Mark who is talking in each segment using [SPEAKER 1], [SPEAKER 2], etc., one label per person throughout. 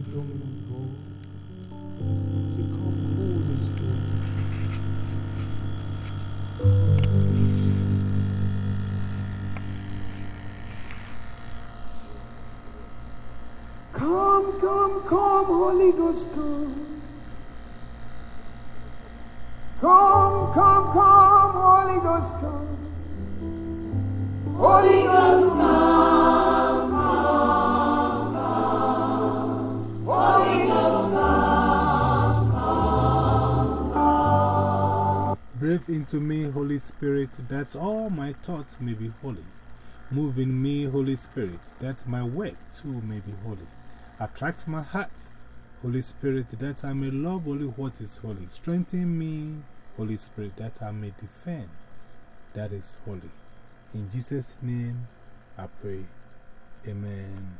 [SPEAKER 1] the dominant role. Say, come, Holy Spirit. Come, come, come, Holy Ghost, come. Come, come, come, Holy Ghost, come.
[SPEAKER 2] Into me, Holy Spirit, that all my thoughts may be holy. Move in me, Holy Spirit, that my work too may be holy. Attract my heart, Holy Spirit, that I may love only what is holy. Strengthen me, Holy Spirit, that I may defend that is holy. In Jesus' name I pray. Amen.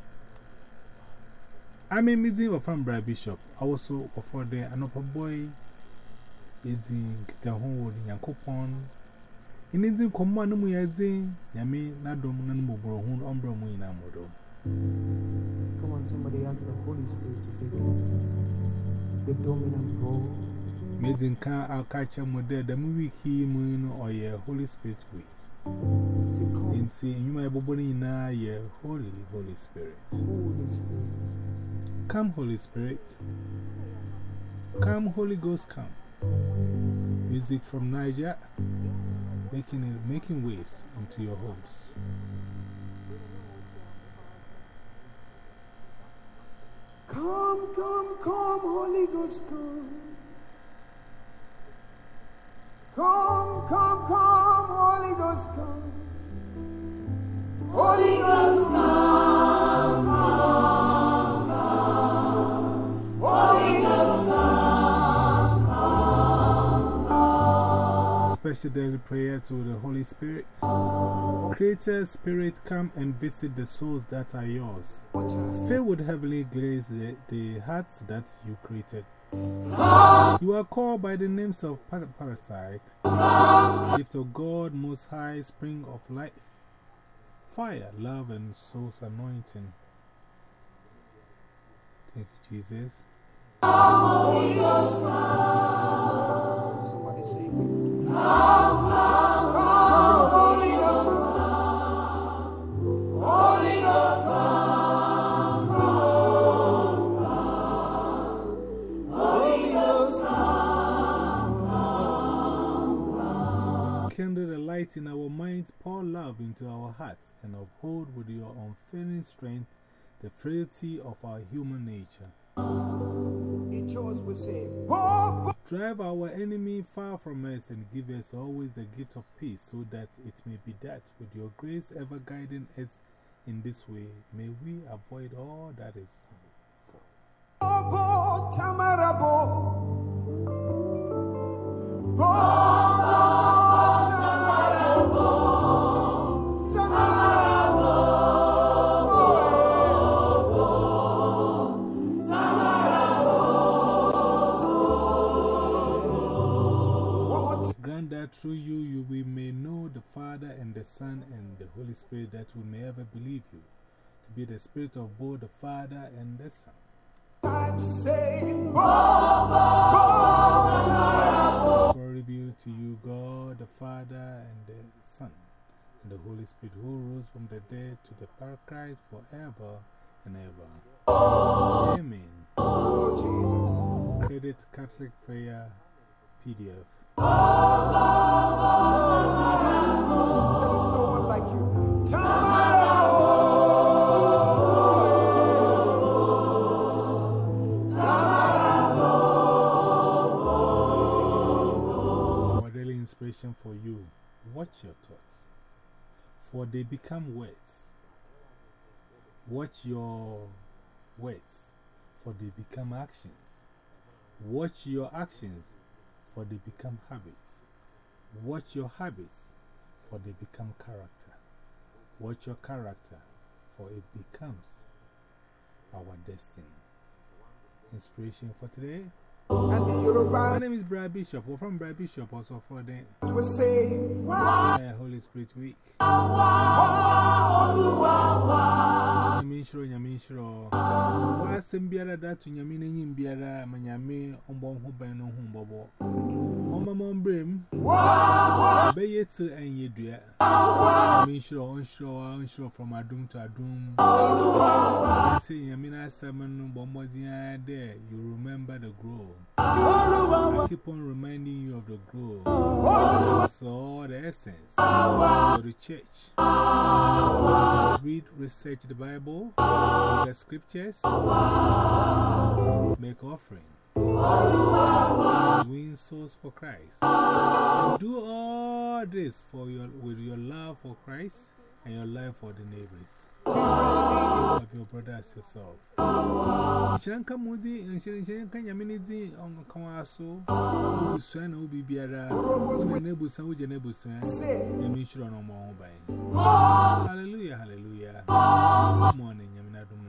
[SPEAKER 2] I'm a meeting of Ambra Bishop. I also offer there an upper boy. It's in Kitahon, Yankopon. In Indian command, we are saying, Yami, Nadom, Nanmo, Hun, Umbra, Muina Modo.
[SPEAKER 1] Come on, somebody ask the Holy Spirit to take the dominant role.
[SPEAKER 2] Maiden car, I'll catch him with the movie key moon or your Holy Spirit week. And see, you in a year, Holy, Holy Spirit.
[SPEAKER 1] Holy Spirit.
[SPEAKER 2] Come, Holy Spirit. Come, Holy Ghost, come. Music from Niger, making, it, making waves into your homes.
[SPEAKER 1] Come, come, come, Holy Ghost, come. Come, come, come, Holy Ghost, come. Holy
[SPEAKER 2] Special daily prayer to the Holy Spirit. Creator Spirit, come and visit the souls that are yours. Fill with heavenly grace the, the hearts that you created. You are called by the names of Paraclete, gift of God, Most High, Spring of Life, Fire, Love, and Soul's Anointing. Thank you, Jesus. Light in our minds, pour love into our hearts, and uphold with your unfailing strength the frailty of our human nature.
[SPEAKER 1] In church we say, Whoa, whoa.
[SPEAKER 2] Drive our enemy far from us and give us always the gift of peace, so that it may be that, with your grace ever guiding us in this way, may we avoid all that is.
[SPEAKER 1] Bobo,
[SPEAKER 2] through you, you we may know the Father and the Son and the Holy Spirit, that we may ever believe you to be the Spirit of both the Father and the Son.
[SPEAKER 1] Time say, Bobo, Tamarabo.
[SPEAKER 2] Glory be to you, God, the Father, and the Son, and the Holy Spirit, who rose from the dead to the Paraclete forever and ever. Amen.
[SPEAKER 1] Oh, Jesus.
[SPEAKER 2] Credit Catholic Prayer PDF. For daily inspiration for you, watch your thoughts, for they become words. Watch your words, for they become actions. Watch your actions, for they become habits. Watch your habits, for they become character. Watch your character, for it becomes our destiny. Inspiration for today
[SPEAKER 1] And the
[SPEAKER 2] My
[SPEAKER 1] Yoruba
[SPEAKER 2] name is Braa Bishop. We're from Braa Bishop, also for the
[SPEAKER 1] will say,
[SPEAKER 2] uh, Holy Spirit Week. Nyamishro, Nyamishro. What's in Biara that to Yamin in Biara, Manyame, on Bon Hubano Humbobo. On my mom brim, Bay it and ye dear. Nyamishro, onshore, onshore from Adum to Adum. Say Yamina Salmon Bombazia there, you remember the grove. I keep on reminding you of the grove. All the essence. Go to church. Read, research the Bible, the scriptures, make offering, win souls for Christ. Do all this for your, with your love for Christ and your love for the neighbors of your brother as yourself. Shanka Moody and Shanka Yaminidi on Kawaso, Busan, Ubi Biara, Nebusan, Ujanebusan, and Mishra on my Hallelujah, hallelujah. Good morning, Yaminadum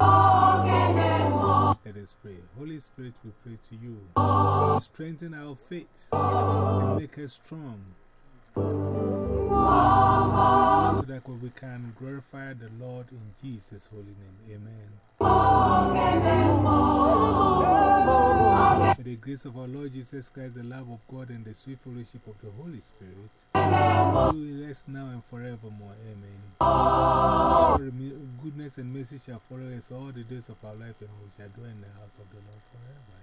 [SPEAKER 2] Bramodo. Let us pray. Holy Spirit, we pray to you. Strengthen our faith make us strong so that we can glorify the Lord in Jesus' holy name. Amen. Grace of our Lord Jesus Christ, the love of God, and the sweet fellowship of the Holy Spirit with us now and forevermore. Amen. Goodness and mercy shall follow us all the days of our life, and we shall dwell in the house of the Lord forever.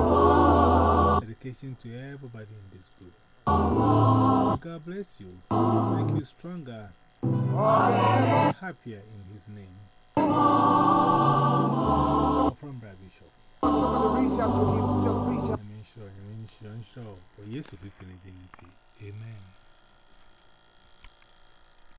[SPEAKER 2] Amen. Dedication to everybody in this group. God bless you. Make you stronger, happier in His name. From Braa Bishop.
[SPEAKER 1] somebody reach out to him, just reach out.
[SPEAKER 2] I mean, sure, I mean, sure, sure. For yes, Christian Amen.